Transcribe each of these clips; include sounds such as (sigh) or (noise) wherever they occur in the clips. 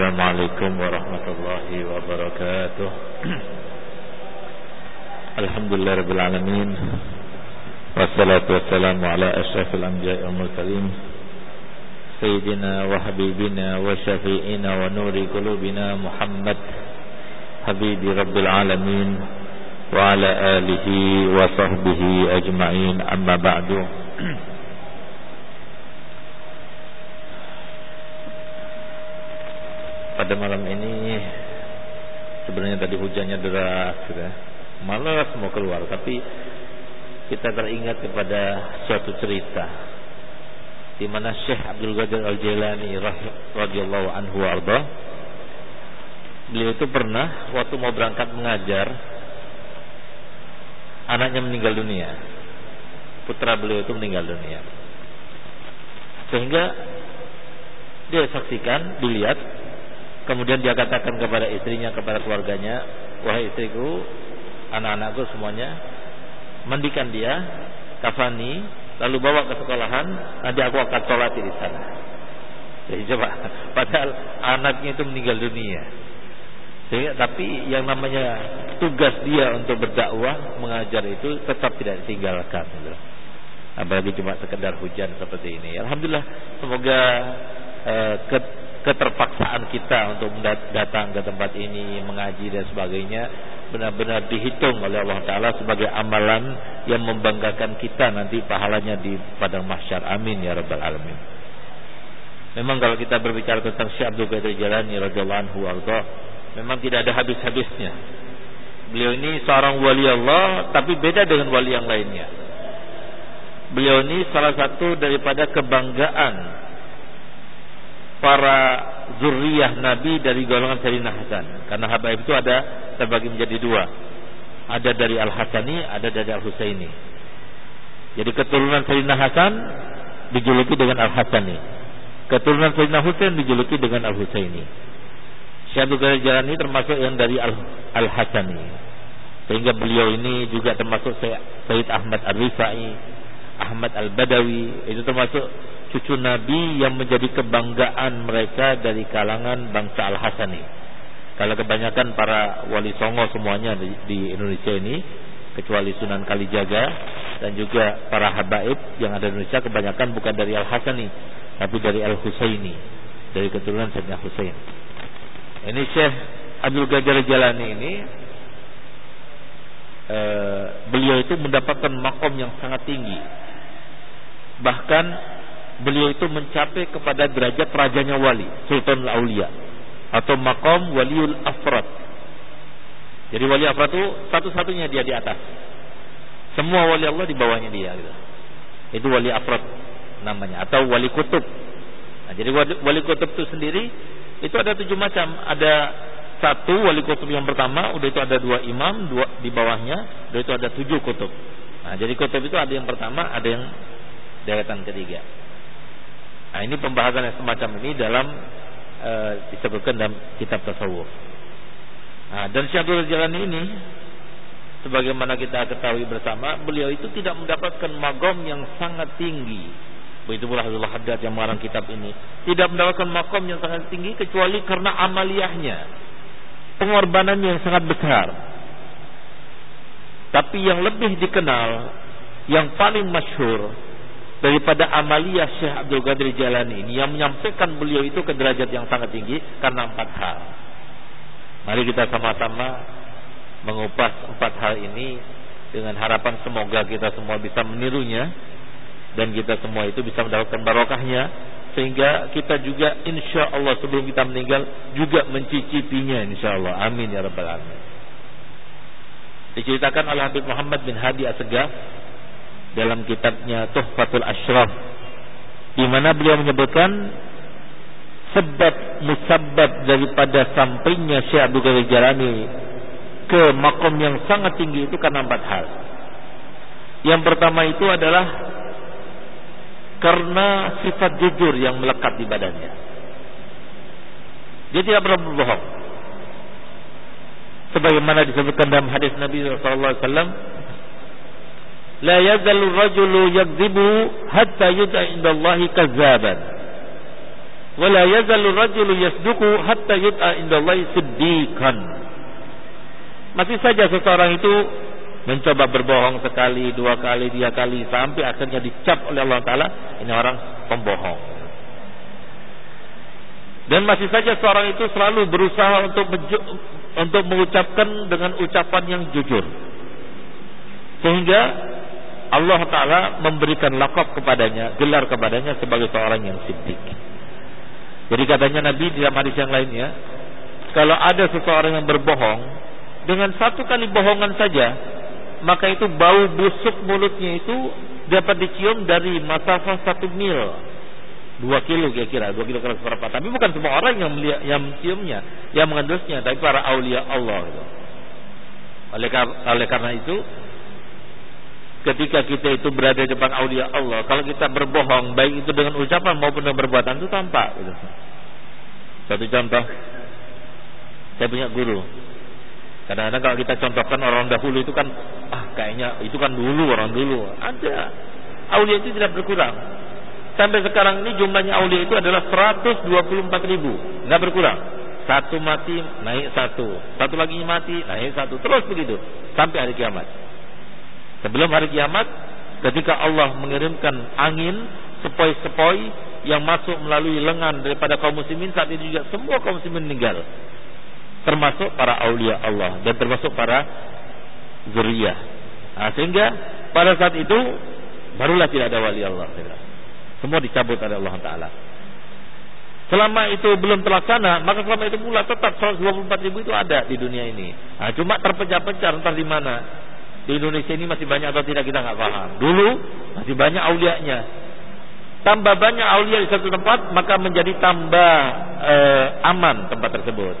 السلام عليكم ورحمة الله وبركاته. (clears throat) الحمد لله رب العالمين والصلاة والسلام على أشرف الأنبياء والمرسلين سيدنا وحبيبنا وشفيئنا ونور قلوبنا محمد حبيب رب العالمين وعلى آله وصحبه أجمعين. أما بعد (clears throat) pada malam ini sebenarnya tadi hujannya deras gitu ya. Malas mau keluar tapi kita teringat kepada suatu cerita di mana Syekh Abdul Qadir Al-Jailani radhiyallahu anhu arda beliau itu pernah waktu mau berangkat mengajar anaknya meninggal dunia putra beliau itu meninggal dunia sehingga dia saksikan dilihat Kemudian dia katakan kepada istrinya, kepada keluarganya, wahai istriku, anak-anakku semuanya, mandikan dia, kafani, lalu bawa ke sekolahan, nanti aku akan sholat di sana. Jadi coba, (laughs) padahal anaknya itu meninggal dunia. Sehingga, tapi yang namanya tugas dia untuk berdakwah, mengajar itu tetap tidak ditinggalkan. Apalagi cuma sekedar hujan seperti ini. Alhamdulillah, semoga eh, keterpaksaan kita untuk datang ke tempat ini mengaji dan sebagainya benar-benar dihitung oleh Allah Taala sebagai amalan yang membanggakan kita nanti pahalanya di padang mahsyar. Amin ya rabbal alamin. Memang kalau kita berbicara tentang Syekh Abdul Qadir Jalani radhiyallahu anhu memang tidak ada habis-habisnya beliau ini seorang wali Allah tapi beda dengan wali yang lainnya. Beliau ini salah satu daripada kebanggaan para zuriyah Nabi dari golongan Sayyidina Hasan. Karena Habaib itu ada terbagi menjadi dua. Ada dari Al-Hasani, ada dari Al-Husaini. Jadi keturunan Sayyidina Hasan dijuluki dengan Al-Hasani. Keturunan Sayyidina Husain dijuluki dengan Al-Husaini. Syaikhul Jalani termasuk yang dari Al-Hasani. Sehingga beliau ini juga termasuk Sayyid Ahmad Ar-Rifai, Ahmad Al-Badawi, itu termasuk cucu Nabi yang menjadi kebanggaan mereka dari kalangan bangsa Al-Hasani. Kalau kebanyakan para wali songo semuanya di, di Indonesia ini, kecuali Sunan Kalijaga dan juga para habaib yang ada di Indonesia kebanyakan bukan dari Al-Hasani, tapi dari Al-Husaini, dari keturunan Sayyidina Husain. Ini Syekh Abdul Gajar Jalani ini eh, beliau itu mendapatkan makom yang sangat tinggi. Bahkan beliau itu mencapai kepada derajat rajanya wali, Sultan Aulia atau makom waliul afrad. Jadi wali afrad itu satu-satunya dia di atas. Semua wali Allah di bawahnya dia gitu. Itu wali afrad namanya atau wali kutub. Nah, jadi wali, wali kutub itu sendiri itu ada tujuh macam. Ada satu wali kutub yang pertama, udah itu ada dua imam, dua di bawahnya, udah itu ada tujuh kutub. Nah, jadi kutub itu ada yang pertama, ada yang deretan ketiga. Nah, ini pembahasan yang semacam ini dalam e, disebutkan dalam kitab tasawuf. Nah, dan Syaikhul Jalani ini sebagaimana kita ketahui bersama, beliau itu tidak mendapatkan magom yang sangat tinggi. Begitu pula Abdullah Haddad yang mengarang kitab ini, tidak mendapatkan makom yang sangat tinggi kecuali karena amaliyahnya. Pengorbanannya yang sangat besar. Tapi yang lebih dikenal, yang paling masyhur daripada amalia Syekh Abdul Qadir Jalani ini yang menyampaikan beliau itu ke derajat yang sangat tinggi karena empat hal. Mari kita sama-sama mengupas empat hal ini dengan harapan semoga kita semua bisa menirunya dan kita semua itu bisa mendapatkan barokahnya sehingga kita juga insya Allah sebelum kita meninggal juga mencicipinya insya Allah amin ya rabbal alamin diceritakan oleh Habib Muhammad bin Hadi Asegaf dalam kitabnya Tuhfatul Ashraf di mana beliau menyebutkan sebab musabab daripada sampainya Syekh Abdul Qadir Jalani ke makom yang sangat tinggi itu karena empat hal. Yang pertama itu adalah karena sifat jujur yang melekat di badannya. Dia tidak pernah berbohong. Sebagaimana disebutkan dalam hadis Nabi sallallahu alaihi wasallam, la yazalu rajulu yakdzibu hatta yud'a indallahi kazzaban Wala yazalu rajulu yasduku hatta yud'a indallahi siddiqan. Masih saja seseorang itu mencoba berbohong sekali, dua kali, tiga kali sampai akhirnya dicap oleh Allah taala ini orang pembohong. Dan masih saja seorang itu selalu berusaha untuk untuk mengucapkan dengan ucapan yang jujur. Sehingga Allah taala memberikan lakop kepadanya, gelar kepadanya sebagai seorang yang siddiq. Jadi katanya Nabi di dalam hadis yang lainnya, kalau ada seseorang yang berbohong dengan satu kali bohongan saja maka itu bau busuk mulutnya itu dapat dicium dari masafah satu mil dua kilo kira-kira dua kilo keras berapa tapi bukan semua orang yang melihat, yang menciumnya yang mengendusnya tapi para aulia Allah itu. oleh oleh karena itu ketika kita itu berada di depan aulia Allah kalau kita berbohong baik itu dengan ucapan maupun dengan perbuatan itu tampak gitu. satu contoh saya punya guru Kadang-kadang kalau kita contohkan orang dahulu itu kan ah kayaknya itu kan dulu orang dulu. Ada. Aulia itu tidak berkurang. Sampai sekarang ini jumlahnya aulia itu adalah 124 ribu. Nggak berkurang. Satu mati naik satu. Satu lagi mati naik satu. Terus begitu. Sampai hari kiamat. Sebelum hari kiamat. Ketika Allah mengirimkan angin. Sepoi-sepoi yang masuk melalui lengan daripada kaum muslimin. Saat itu juga semua kaum muslimin meninggal termasuk para aulia Allah dan termasuk para zuriyah. Nah, sehingga pada saat itu barulah tidak ada wali Allah. Semua dicabut oleh Allah Taala. Selama itu belum terlaksana, maka selama itu pula tetap 124 ribu itu ada di dunia ini. Nah, cuma terpecah-pecah entah di mana. Di Indonesia ini masih banyak atau tidak kita nggak paham. Dulu masih banyak aulianya. Tambah banyak aulia di satu tempat, maka menjadi tambah eh, aman tempat tersebut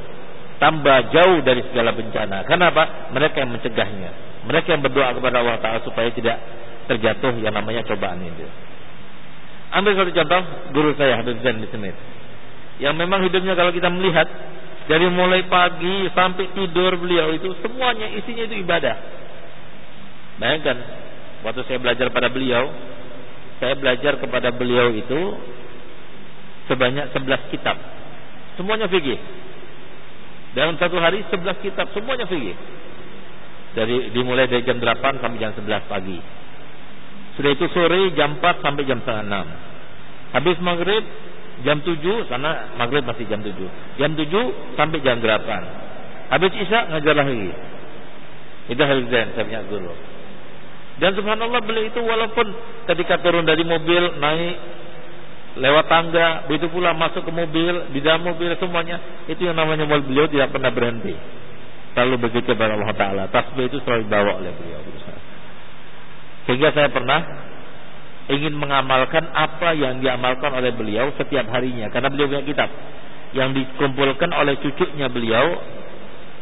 tambah jauh dari segala bencana. Kenapa? Mereka yang mencegahnya. Mereka yang berdoa kepada Allah Taala supaya tidak terjatuh yang namanya cobaan itu. Ambil satu contoh guru saya Habib Zain Smith. Yang memang hidupnya kalau kita melihat dari mulai pagi sampai tidur beliau itu semuanya isinya itu ibadah. Bayangkan waktu saya belajar pada beliau, saya belajar kepada beliau itu sebanyak 11 kitab. Semuanya fikih. Dalam satu hari 11 kitab semuanya fikih. Dari dimulai dari jam 8 sampai jam 11 pagi. Sudah itu sore jam 4 sampai jam setengah 6. Habis maghrib jam 7 sana maghrib masih jam 7. Jam 7 sampai jam 8. Habis isya ngajar lagi. Itu Zain saya punya guru. Dan subhanallah beliau itu walaupun ketika turun dari mobil naik lewat tangga, begitu pula masuk ke mobil, di dalam mobil semuanya, itu yang namanya mobil beliau tidak pernah berhenti. Selalu begitu kepada Allah Taala. Tasbih itu selalu dibawa oleh beliau. Sehingga saya pernah ingin mengamalkan apa yang diamalkan oleh beliau setiap harinya, karena beliau punya kitab yang dikumpulkan oleh cucunya beliau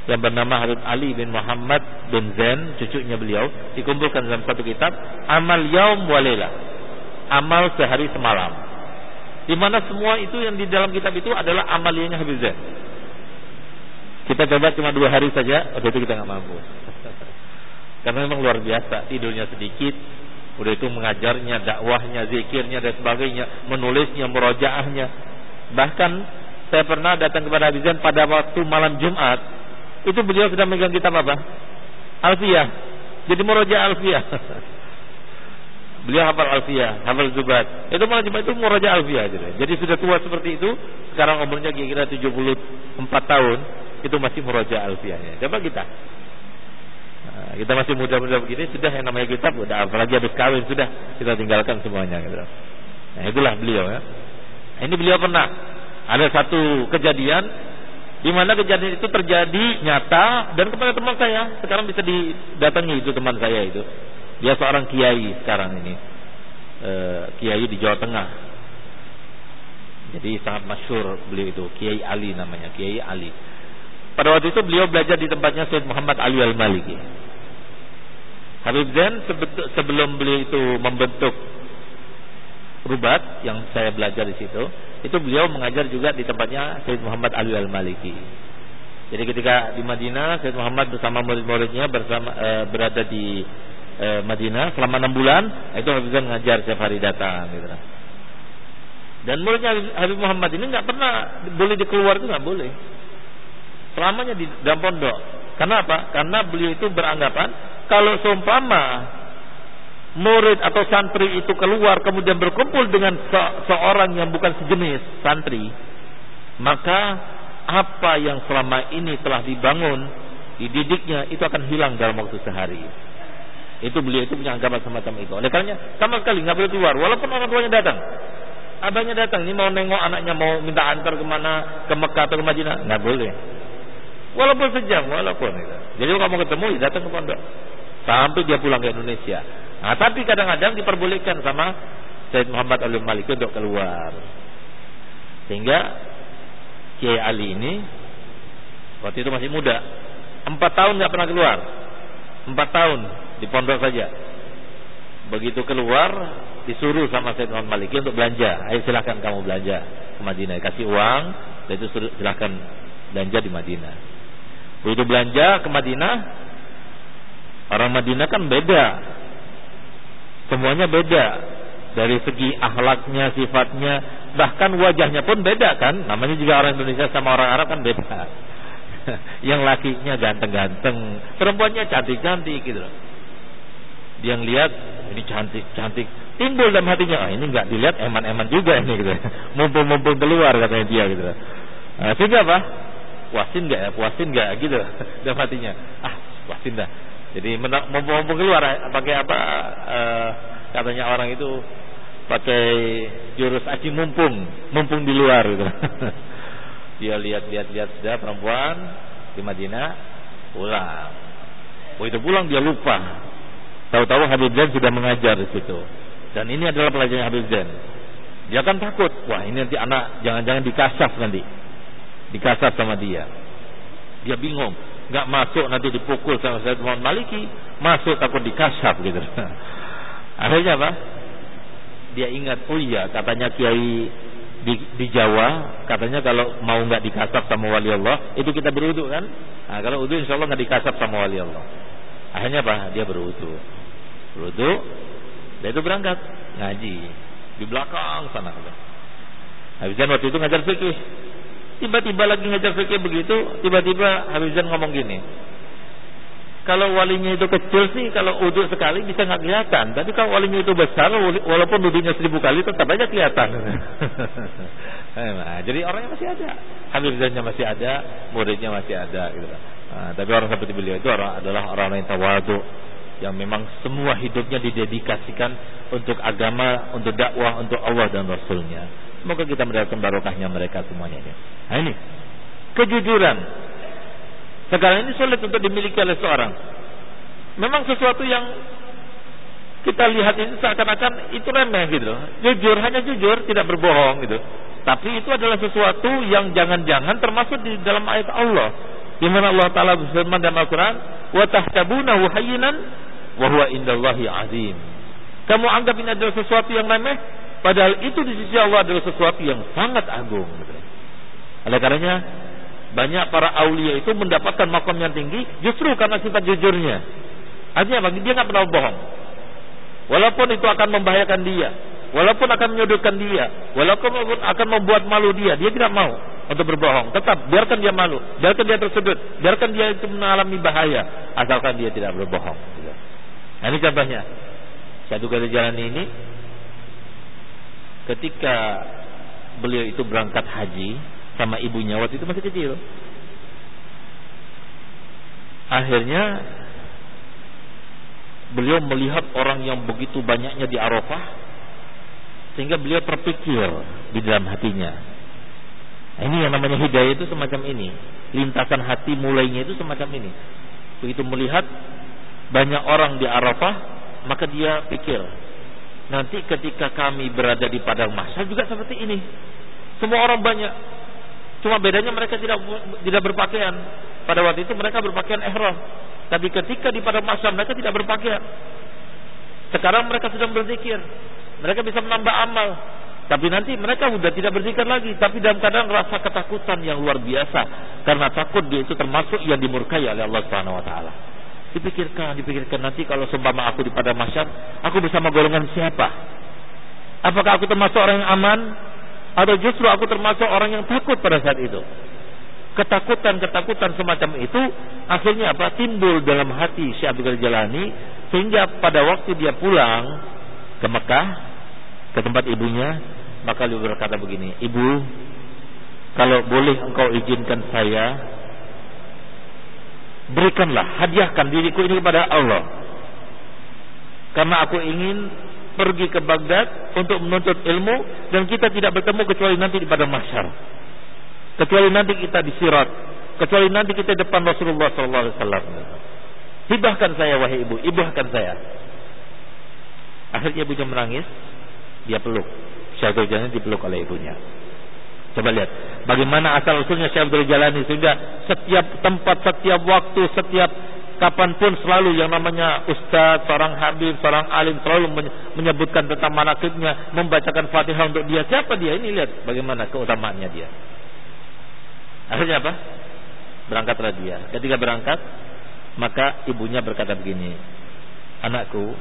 yang bernama Habib Ali bin Muhammad bin Zain, cucunya beliau, dikumpulkan dalam satu kitab Amal Yaum Walela. Amal sehari semalam. Di mana semua itu yang di dalam kitab itu adalah amaliyahnya Habib Zain. Kita coba cuma dua hari saja, waktu itu kita nggak mampu. (laughs) Karena memang luar biasa, tidurnya sedikit, udah itu mengajarnya, dakwahnya, zikirnya dan sebagainya, menulisnya, merojaahnya. Bahkan saya pernah datang kepada Habib Zain pada waktu malam Jumat, itu beliau sedang megang kitab apa? Alfiyah. Jadi meroja Alfiyah. (laughs) Beliau hafal Alfiyah, hafal Zubat. Itu malah cuma itu muraja Alfiyah gitu. Jadi sudah tua seperti itu, sekarang umurnya kira-kira 74 tahun, itu masih muraja Alfiyahnya. Coba kita. Nah, kita masih muda-muda begini, sudah yang namanya kitab, udah apalagi habis kawin, sudah kita tinggalkan semuanya gitu. Nah, itulah beliau ya. Nah, ini beliau pernah ada satu kejadian di mana kejadian itu terjadi nyata dan kepada teman saya sekarang bisa didatangi itu teman saya itu dia seorang kiai sekarang ini. E, kiai di Jawa Tengah. Jadi sangat masyur beliau itu, Kiai Ali namanya, Kiai Ali. Pada waktu itu beliau belajar di tempatnya Syed Muhammad Ali Al-Maliki. Habib Zain sebelum beliau itu membentuk rubat yang saya belajar di situ, itu beliau mengajar juga di tempatnya Syed Muhammad Ali Al-Maliki. Jadi ketika di Madinah, Syed Muhammad bersama murid-muridnya bersama e, berada di e, Madinah selama enam bulan itu Habib Zain ngajar setiap hari datang gitu. Dan muridnya Habib Muhammad ini nggak pernah boleh dikeluar itu nggak boleh. Selamanya di dalam pondok. Kenapa? Karena beliau itu beranggapan kalau seumpama murid atau santri itu keluar kemudian berkumpul dengan se seorang yang bukan sejenis santri, maka apa yang selama ini telah dibangun, dididiknya itu akan hilang dalam waktu sehari. Itu beliau itu punya anggapan semacam itu. Oleh karenanya sama sekali nggak boleh keluar, walaupun orang tuanya datang. Abahnya datang, ini mau nengok anaknya mau minta antar ke mana, ke Mekah atau ke Madinah, nggak boleh. Walaupun sejam, walaupun. Jadi kalau kamu ketemu, ya datang ke pondok. Sampai dia pulang ke Indonesia. Nah, tapi kadang-kadang diperbolehkan sama Said Muhammad Alim Maliki untuk keluar. Sehingga Kiai Ali ini waktu itu masih muda, empat tahun nggak pernah keluar, empat tahun di pondok saja. Begitu keluar, disuruh sama Said Muhammad Maliki untuk belanja. Ayo silahkan kamu belanja ke Madinah, kasih uang, dan itu silahkan belanja di Madinah. Begitu belanja ke Madinah, orang Madinah kan beda. Semuanya beda. Dari segi akhlaknya, sifatnya, bahkan wajahnya pun beda kan. Namanya juga orang Indonesia sama orang Arab kan beda. (laughs) Yang lakinya ganteng-ganteng, perempuannya cantik-cantik gitu loh. Dia lihat ini cantik-cantik, timbul dalam hatinya, ah, ini nggak dilihat eman-eman juga ini gitu. (laughs) Mumpung-mumpung keluar katanya dia gitu. Nah, sehingga apa? puasin nggak ya puasin nggak gitu (laughs) dalam hatinya ah puasin dah jadi mumpung keluar pakai apa uh, katanya orang itu pakai jurus aci mumpung mumpung di luar gitu. (laughs) Dia lihat-lihat lihat sudah perempuan di Madinah pulang. Begitu pulang dia lupa. Tahu-tahu Habib Zain sudah mengajar di situ. Dan ini adalah pelajaran Habib Zain. Dia kan takut wah ini nanti anak jangan-jangan dikasaf nanti. Dikasar sama dia. Dia bingung, nggak masuk nanti dipukul sama Said Muhammad Maliki, masuk takut dikasap gitu. (laughs) Akhirnya apa? Dia ingat, oh iya katanya Kiai di, di Jawa katanya kalau mau nggak dikasap sama wali Allah itu kita berwudu kan? Nah, kalau wudu insya Allah nggak dikasap sama wali Allah. Akhirnya apa? Dia berwudu, berwudu, dia itu berangkat ngaji di belakang sana. Habisnya waktu itu ngajar fikih Tiba-tiba lagi ngajar fikih begitu, tiba-tiba Habibzan ngomong gini. Kalau walinya itu kecil sih, kalau uduk sekali bisa nggak kelihatan. Tapi kalau walinya itu besar, walaupun uduknya seribu kali tetap aja kelihatan. (laughs) nah, jadi orangnya masih ada, Habibzannya masih ada, muridnya masih ada. Gitu. Nah, tapi orang seperti beliau itu orang adalah orang yang tawadu, yang memang semua hidupnya didedikasikan untuk agama, untuk dakwah, untuk Allah dan Rasulnya. Semoga kita mendapatkan barokahnya mereka semuanya ini. Nah ini kejujuran. Sekarang ini sulit untuk dimiliki oleh seorang. Memang sesuatu yang kita lihat ini seakan-akan itu remeh gitu. Jujur hanya jujur, tidak berbohong gitu. Tapi itu adalah sesuatu yang jangan-jangan termasuk di dalam ayat Allah. Di mana Allah Taala berfirman dalam Al-Qur'an, "Wa tahtabunahu hayyinan indallahi azim." Kamu anggap ini adalah sesuatu yang remeh, Padahal itu di sisi Allah adalah sesuatu yang sangat agung. Oleh karenanya banyak para aulia itu mendapatkan makam yang tinggi justru karena sifat jujurnya. Artinya apa? Dia nggak pernah bohong. Walaupun itu akan membahayakan dia, walaupun akan menyudutkan dia, walaupun akan membuat malu dia, dia tidak mau untuk berbohong. Tetap biarkan dia malu, biarkan dia tersudut, biarkan dia itu mengalami bahaya, asalkan dia tidak berbohong. Nah, ini contohnya. Satu kali jalan ini ketika beliau itu berangkat haji sama ibunya waktu itu masih kecil. Akhirnya beliau melihat orang yang begitu banyaknya di Arafah sehingga beliau terpikir di dalam hatinya. Ini yang namanya hidayah itu semacam ini. Lintasan hati mulainya itu semacam ini. Begitu melihat banyak orang di Arafah, maka dia pikir, Nanti ketika kami berada di padang mahsyar juga seperti ini. Semua orang banyak. Cuma bedanya mereka tidak tidak berpakaian. Pada waktu itu mereka berpakaian ihram. Tapi ketika di padang mahsyar mereka tidak berpakaian. Sekarang mereka sedang berzikir. Mereka bisa menambah amal. Tapi nanti mereka sudah tidak berzikir lagi. Tapi dalam keadaan rasa ketakutan yang luar biasa. Karena takut dia itu termasuk yang dimurkai oleh Allah Subhanahu Wa Taala. Dipikirkan, dipikirkan nanti kalau seumpama aku di pada masyar, aku bersama golongan siapa? Apakah aku termasuk orang yang aman? Atau justru aku termasuk orang yang takut pada saat itu? Ketakutan-ketakutan semacam itu akhirnya apa? Timbul dalam hati Syekh Abdul Jalani sehingga pada waktu dia pulang ke Mekah ke tempat ibunya maka dia berkata begini, "Ibu, kalau boleh engkau izinkan saya berikanlah hadiahkan diriku ini kepada Allah. Karena aku ingin pergi ke Baghdad untuk menuntut ilmu dan kita tidak bertemu kecuali nanti pada mahsyar. Kecuali nanti kita di sirat. Kecuali nanti kita depan Rasulullah sallallahu alaihi wasallam. Hibahkan saya wahai ibu hibahkan saya. Akhirnya ibunya menangis dia peluk. Syaikhul Jalani dipeluk oleh ibunya. Coba lihat bagaimana asal usulnya Syekh Abdul Jalani sehingga setiap tempat, setiap waktu, setiap kapan pun selalu yang namanya ustaz, seorang habib, seorang alim selalu menyebutkan tentang manakibnya, membacakan Fatihah untuk dia. Siapa dia? Ini lihat bagaimana keutamaannya dia. Akhirnya apa? Berangkatlah dia. Ketika berangkat, maka ibunya berkata begini, "Anakku,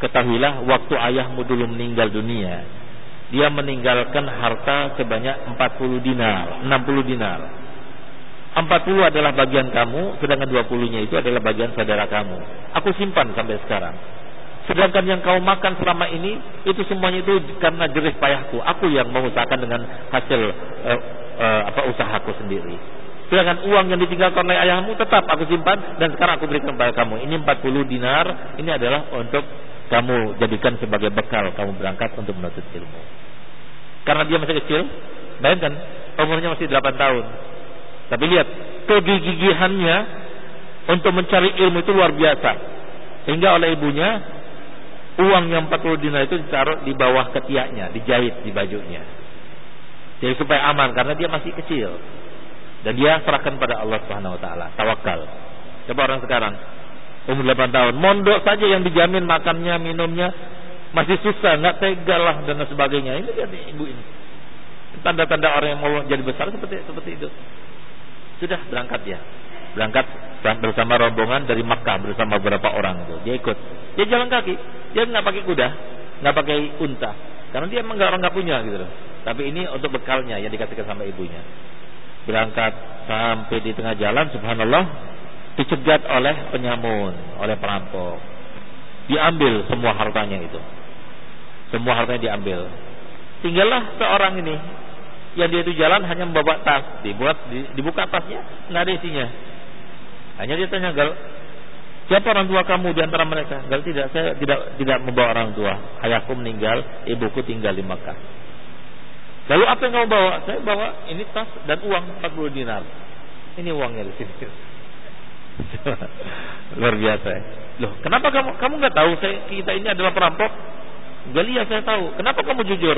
ketahuilah waktu ayahmu dulu meninggal dunia, dia meninggalkan harta sebanyak 40 dinar, 60 dinar. 40 adalah bagian kamu, sedangkan 20-nya itu adalah bagian saudara kamu. Aku simpan sampai sekarang. Sedangkan yang kau makan selama ini itu semuanya itu karena jerih payahku. Aku yang mengusahakan dengan hasil uh, uh, apa usahaku sendiri. Sedangkan uang yang ditinggalkan oleh ayahmu tetap aku simpan dan sekarang aku berikan kepada kamu. Ini 40 dinar, ini adalah untuk kamu jadikan sebagai bekal kamu berangkat untuk menuntut ilmu. Karena dia masih kecil, bayangkan umurnya masih 8 tahun. Tapi lihat kegigihannya untuk mencari ilmu itu luar biasa. Sehingga oleh ibunya uang yang 40 dinar itu ditaruh di bawah ketiaknya, dijahit di bajunya. Jadi supaya aman karena dia masih kecil. Dan dia serahkan pada Allah Subhanahu wa taala, tawakal. Coba orang sekarang umur 8 tahun, mondok saja yang dijamin makannya, minumnya masih susah, nggak tega lah dan sebagainya. Ini lihat ibu ini. Tanda-tanda orang yang mau jadi besar seperti seperti itu. Sudah berangkat dia. Berangkat bersama rombongan dari Makkah bersama beberapa orang itu. Dia ikut. Dia jalan kaki. Dia nggak pakai kuda, nggak pakai unta. Karena dia emang orang nggak punya gitu loh. Tapi ini untuk bekalnya yang dikasihkan sama ibunya. Berangkat sampai di tengah jalan, subhanallah, dicegat oleh penyamun, oleh perampok. Diambil semua hartanya itu. Semua hartanya diambil. Tinggallah seorang ini yang dia itu jalan hanya membawa tas, dibuat dibuka tasnya, nggak ada isinya. Hanya dia tanya gal, siapa orang tua kamu di antara mereka? Gal tidak, saya tidak tidak membawa orang tua. Ayahku meninggal, ibuku tinggal di Makkah. Lalu apa yang kamu bawa? Saya bawa ini tas dan uang 40 dinar. Ini uangnya di sini. (laughs) Luar biasa. Loh, kenapa kamu kamu nggak tahu saya kita ini adalah perampok? Galia saya tahu. Kenapa kamu jujur?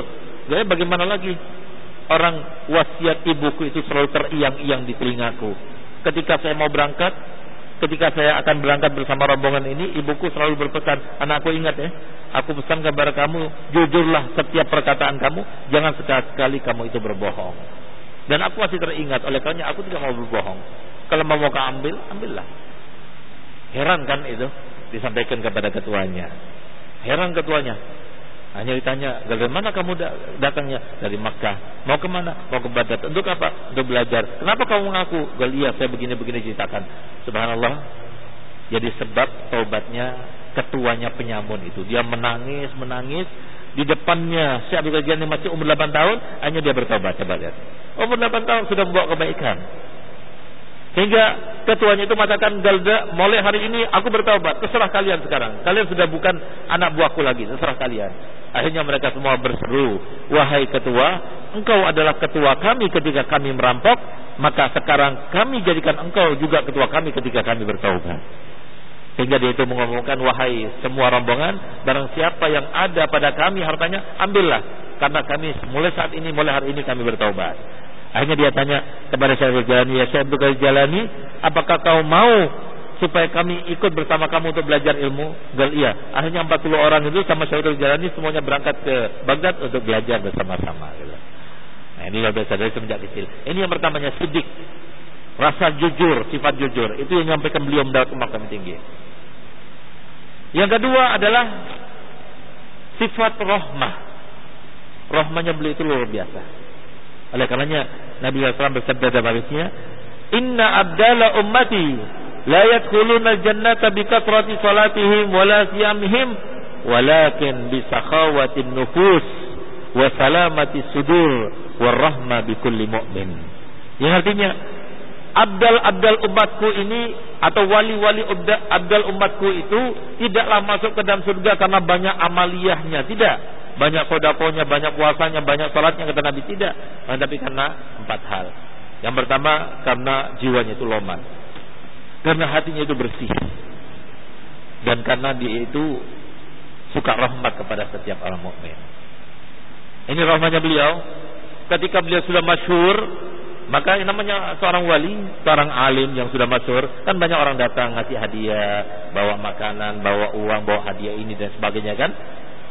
Galia bagaimana lagi? orang wasiat ibuku itu selalu teriang-iang di telingaku. Ketika saya mau berangkat, ketika saya akan berangkat bersama rombongan ini, ibuku selalu berpesan, anakku ingat ya, aku pesan kepada kamu, jujurlah setiap perkataan kamu, jangan sekali-sekali kamu itu berbohong. Dan aku masih teringat, oleh karena aku tidak mau berbohong. Kalau mau mau ambil, ambillah. Heran kan itu disampaikan kepada ketuanya. Heran ketuanya, hanya ditanya, dari mana kamu datangnya? Dari Makkah. Mau ke mana? Mau ke Baghdad. Untuk apa? Untuk belajar. Kenapa kamu mengaku? Gal iya, saya begini-begini ceritakan. Subhanallah. Jadi sebab taubatnya ketuanya penyamun itu. Dia menangis, menangis. Di depannya si Abdul masih umur 8 tahun. Hanya dia bertobat. Coba lihat. Umur 8 tahun sudah membawa kebaikan. Sehingga ketuanya itu mengatakan Galda, mulai hari ini aku bertobat. Terserah kalian sekarang. Kalian sudah bukan anak buahku lagi. Terserah kalian. Akhirnya mereka semua berseru, wahai ketua, engkau adalah ketua kami ketika kami merampok, maka sekarang kami jadikan engkau juga ketua kami ketika kami bertaubat. Sehingga dia itu mengumumkan, wahai semua rombongan, barang siapa yang ada pada kami hartanya, ambillah. Karena kami mulai saat ini, mulai hari ini kami bertaubat. Akhirnya dia tanya kepada Syekh Jalani, ya Syekh Jalani, apakah kau mau supaya kami ikut bersama kamu untuk belajar ilmu? Gal iya. Akhirnya 40 orang itu sama Syaikhul Jalani semuanya berangkat ke Baghdad untuk belajar bersama-sama. Nah ini biasa dari semenjak kecil. Ini yang pertamanya sidik. Rasa jujur, sifat jujur. Itu yang menyampaikan beliau mendapat kami tinggi. Yang kedua adalah sifat rohmah. Rohmahnya beliau itu luar biasa. Oleh karenanya Nabi SAW bersabda dalam hadisnya, "Inna abdala ummati la yadkhuluna jannata bi kathrati salatihim wa la siyamihim, walakin bi sakhawatin nufus wa salamati sudur wa rahma bi kulli mu'min." Yang artinya abdal-abdal umatku ini atau wali-wali abdal umatku itu tidaklah masuk ke dalam surga karena banyak amaliyahnya, tidak banyak sodakonya, banyak puasanya, banyak sholatnya kata Nabi tidak, tapi karena empat hal. Yang pertama karena jiwanya itu loman, karena hatinya itu bersih, dan karena dia itu suka rahmat kepada setiap orang mukmin. Ini rahmatnya beliau. Ketika beliau sudah masyhur, maka yang namanya seorang wali, seorang alim yang sudah masyhur, kan banyak orang datang ngasih hadiah, bawa makanan, bawa uang, bawa hadiah ini dan sebagainya kan.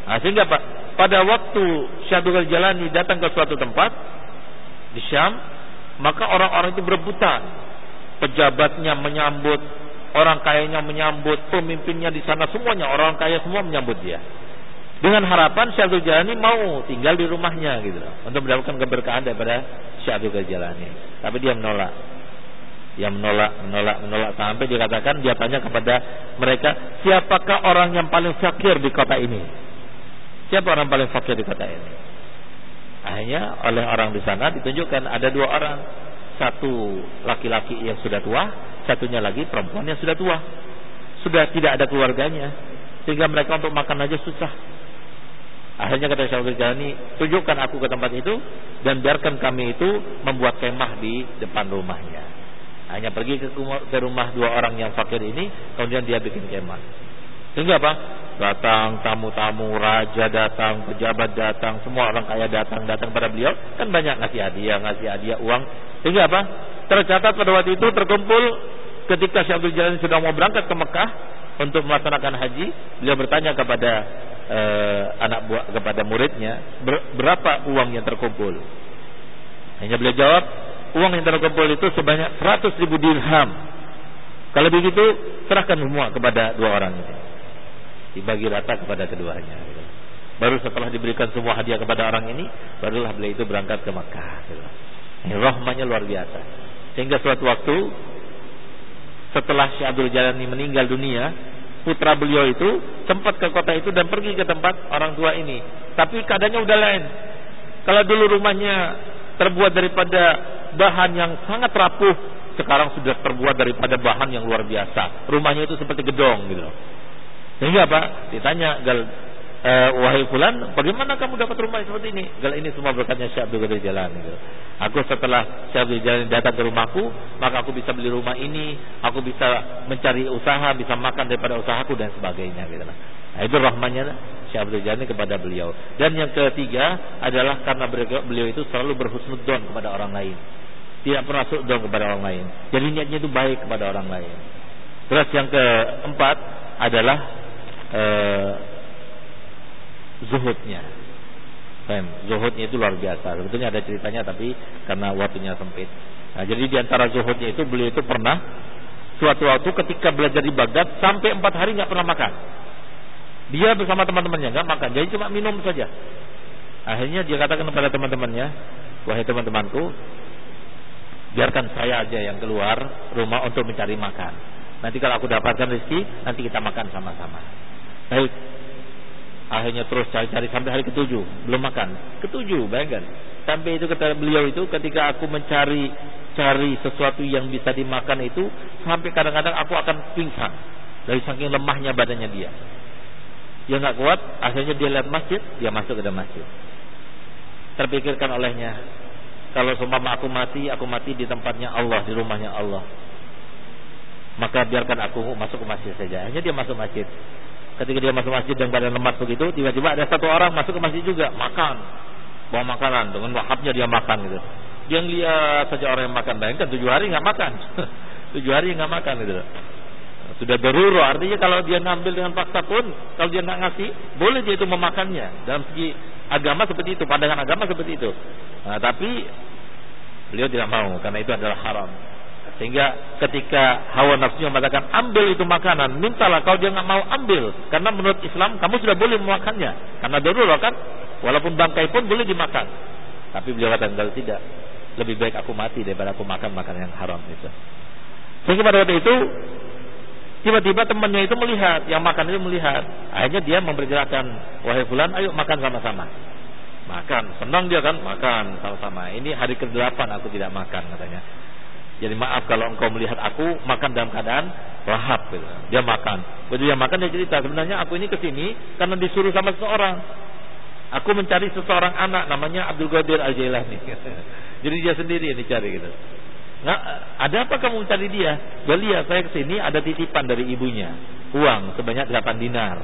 Nah, sehingga Pak, pada waktu Syabdul Jalani datang ke suatu tempat di Syam, maka orang-orang itu berebutan. Pejabatnya menyambut, orang kayanya menyambut, pemimpinnya di sana semuanya orang kaya semua menyambut dia. Dengan harapan Syabdul Jalani mau tinggal di rumahnya gitu loh, untuk mendapatkan keberkahan daripada Syabdul Jalani. Tapi dia menolak. Dia menolak, menolak, menolak sampai dikatakan dia tanya kepada mereka, siapakah orang yang paling fakir di kota ini? Siapa orang paling fakir di kota ini? Akhirnya oleh orang di sana ditunjukkan ada dua orang. Satu laki-laki yang sudah tua, satunya lagi perempuan yang sudah tua. Sudah tidak ada keluarganya. Sehingga mereka untuk makan aja susah. Akhirnya kata Syaikhul Jalani, tunjukkan aku ke tempat itu dan biarkan kami itu membuat kemah di depan rumahnya. Hanya pergi ke rumah dua orang yang fakir ini, kemudian dia bikin kemah. Sehingga apa? Datang tamu-tamu, raja datang, pejabat datang, semua orang kaya datang, datang pada beliau. Kan banyak ngasih hadiah, ngasih hadiah uang. Sehingga apa? Tercatat pada waktu itu terkumpul ketika Syekh Abdul Jalani sudah mau berangkat ke Mekah untuk melaksanakan haji, beliau bertanya kepada eh, anak buah kepada muridnya, ber, berapa uang yang terkumpul? Hanya beliau jawab, uang yang terkumpul itu sebanyak 100 ribu dirham. Kalau begitu, serahkan semua kepada dua orang ini dibagi rata kepada keduanya. Baru setelah diberikan semua hadiah kepada orang ini, barulah beliau itu berangkat ke. Gitu. Ini rahmanya luar biasa. Sehingga suatu waktu setelah Syekh Abdul Jalani meninggal dunia, putra beliau itu sempat ke kota itu dan pergi ke tempat orang tua ini. Tapi keadaannya udah lain. Kalau dulu rumahnya terbuat daripada bahan yang sangat rapuh, sekarang sudah terbuat daripada bahan yang luar biasa. Rumahnya itu seperti gedong gitu. Sehingga apa? Ditanya, gal e, wahai fulan, bagaimana kamu dapat rumah seperti ini? Gal ini semua berkatnya Syekh Abdul Qadir Jalan. Gitu. Aku setelah Syekh Abdul Jalan datang ke rumahku, maka aku bisa beli rumah ini, aku bisa mencari usaha, bisa makan daripada usahaku dan sebagainya. Gitu. Nah, itu rahmannya Syekh Abdul Jalani kepada beliau. Dan yang ketiga adalah karena beliau itu selalu berhusnudzon kepada orang lain. Tidak pernah suudon kepada orang lain. Jadi niatnya itu baik kepada orang lain. Terus yang keempat adalah eh, zuhudnya. Fem, zuhudnya itu luar biasa. Sebetulnya ada ceritanya tapi karena waktunya sempit. Nah, jadi di antara zuhudnya itu beliau itu pernah suatu waktu ketika belajar di Baghdad sampai empat hari nggak pernah makan. Dia bersama teman-temannya nggak makan, jadi cuma minum saja. Akhirnya dia katakan kepada teman-temannya, wahai teman-temanku, biarkan saya aja yang keluar rumah untuk mencari makan. Nanti kalau aku dapatkan rezeki, nanti kita makan sama-sama. Baik. Akhirnya terus cari-cari sampai hari ketujuh, belum makan. Ketujuh, bayangkan. Sampai itu kata beliau itu ketika aku mencari cari sesuatu yang bisa dimakan itu sampai kadang-kadang aku akan pingsan dari saking lemahnya badannya dia. Dia nggak kuat, akhirnya dia lihat masjid, dia masuk ke dalam masjid. Terpikirkan olehnya, kalau seumpama aku mati, aku mati di tempatnya Allah, di rumahnya Allah. Maka biarkan aku masuk ke masjid saja. Hanya dia masuk masjid. Ketika dia masuk masjid dan badan lemas begitu, tiba-tiba ada satu orang masuk ke masjid juga, makan. Bawa makanan, dengan wahapnya dia makan gitu. Dia lihat saja orang yang makan, bayangkan tujuh hari nggak makan. (laughs) tujuh hari nggak makan gitu. Sudah beruru, artinya kalau dia ngambil dengan paksa pun, kalau dia nggak ngasih, boleh dia itu memakannya. Dalam segi agama seperti itu, pandangan agama seperti itu. Nah, tapi beliau tidak mau, karena itu adalah haram. Sehingga ketika hawa nafsunya mengatakan ambil itu makanan, mintalah kalau dia nggak mau ambil, karena menurut Islam kamu sudah boleh memakannya, karena darurat kan, walaupun bangkai pun boleh dimakan. Tapi beliau katakan tidak, lebih baik aku mati daripada aku makan makanan yang haram itu. Sehingga pada waktu itu tiba-tiba temannya itu melihat, yang makan itu melihat. Akhirnya dia memperkirakan, wahai fulan, ayo makan sama-sama. Makan, senang dia kan, makan sama-sama. Ini hari ke-8 aku tidak makan katanya. Jadi maaf kalau engkau melihat aku makan dalam keadaan lahap gitu. Dia makan. Begitu dia makan dia cerita sebenarnya aku ini ke sini karena disuruh sama seseorang. Aku mencari seseorang anak namanya Abdul Qadir Al Jailani. (laughs) Jadi dia sendiri yang dicari gitu. Nah, ada apa kamu mencari dia? Dia lihat saya ke sini ada titipan dari ibunya, uang sebanyak 8 dinar.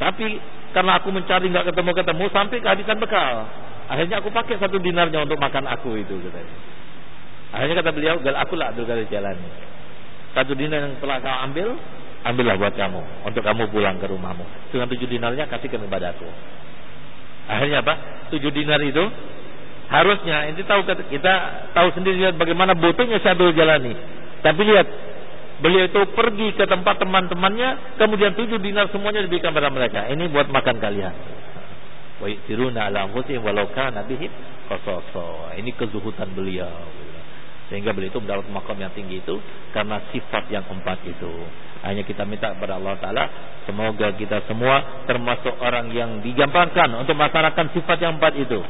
Tapi karena aku mencari nggak ketemu-ketemu sampai kehabisan bekal. Akhirnya aku pakai satu dinarnya untuk makan aku itu katanya. Akhirnya kata beliau, gal aku lah Abdul Qadir Jalani. Satu dinar yang telah kau ambil, ambillah buat kamu untuk kamu pulang ke rumahmu. Dengan tujuh dinarnya kasihkan kepada aku. Akhirnya apa? Tujuh dinar itu harusnya ini tahu kita tahu sendiri bagaimana butuhnya Syabul Jalani. Tapi lihat beliau itu pergi ke tempat teman-temannya, kemudian tujuh dinar semuanya diberikan pada mereka. Ini buat makan kalian. Wa yusiruna ala anfusihim walau kana bihim Ini kezuhutan beliau. Sehingga beliau itu mendapat makam yang tinggi itu karena sifat yang empat itu. Hanya kita minta kepada Allah Ta'ala Semoga kita semua termasuk orang yang digampangkan Untuk melaksanakan sifat yang empat itu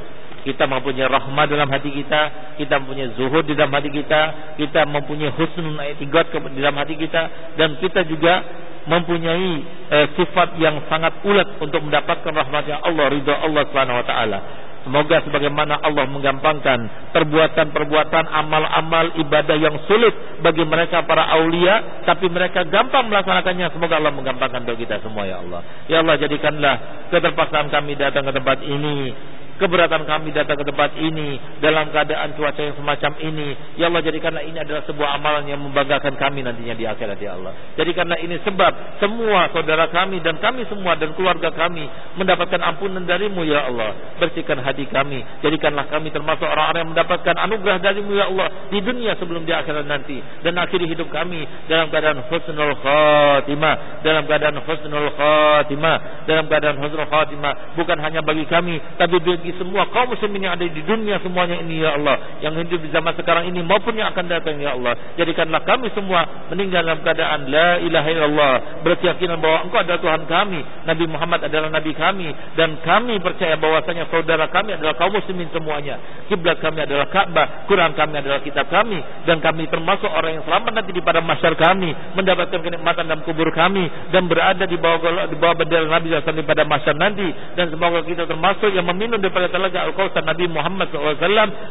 Kita mempunyai rahmat dalam hati kita Kita mempunyai zuhud di dalam hati kita Kita mempunyai husnul itiqad di dalam hati kita Dan kita juga mempunyai eh, sifat yang sangat ulet Untuk mendapatkan rahmatnya Allah Ridha Allah Subhanahu Wa Ta'ala Semoga sebagaimana Allah menggampangkan perbuatan-perbuatan amal-amal ibadah yang sulit bagi mereka para aulia, tapi mereka gampang melaksanakannya. Semoga Allah menggampangkan bagi kita semua ya Allah. Ya Allah jadikanlah keterpaksaan kami datang ke tempat ini keberatan kami datang ke tempat ini dalam keadaan cuaca yang semacam ini. Ya Allah jadikanlah ini adalah sebuah amalan yang membanggakan kami nantinya di akhirat ya Allah. Jadikanlah ini sebab semua saudara kami dan kami semua dan keluarga kami mendapatkan ampunan darimu ya Allah. Bersihkan hati kami. Jadikanlah kami termasuk orang-orang yang mendapatkan anugerah darimu ya Allah di dunia sebelum di akhirat nanti dan akhiri hidup kami dalam keadaan husnul khatimah, dalam keadaan husnul khatimah, dalam keadaan husnul khatimah bukan hanya bagi kami tapi bagi bagi semua kaum muslimin yang ada di dunia semuanya ini ya Allah. Yang hidup di zaman sekarang ini maupun yang akan datang ya Allah. Jadikanlah kami semua meninggal dalam keadaan la ilaha illallah. Berkeyakinan bahwa engkau adalah Tuhan kami. Nabi Muhammad adalah nabi kami. Dan kami percaya bahwasanya saudara kami adalah kaum muslimin semuanya. Kiblat kami adalah Ka'bah. Quran kami adalah kitab kami. Dan kami termasuk orang yang selamat nanti di pada masyarakat kami. Mendapatkan kenikmatan dalam kubur kami. Dan berada di bawah di bawah bendera Nabi SAW pada masyarakat nanti. Dan semoga kita termasuk yang meminum daripada pada telaga Al-Kautsar Nabi Muhammad SAW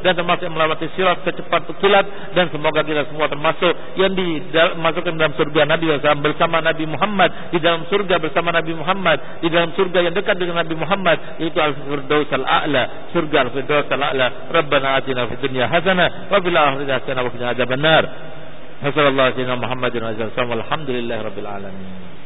dan termasuk melewati sirat secepat kilat dan semoga kita semua termasuk yang dimasukkan dalam surga Nabi SAW bersama Nabi Muhammad di dalam surga bersama Nabi Muhammad di dalam surga yang dekat dengan Nabi Muhammad yaitu Al-Firdaus Al-A'la surga Al-Firdaus Al-A'la Rabbana atina fid dunya hasanah wa fil akhirati hasanah wa qina adzabannar Wassalamualaikum warahmatullahi wabarakatuh. Alhamdulillahirabbil alamin.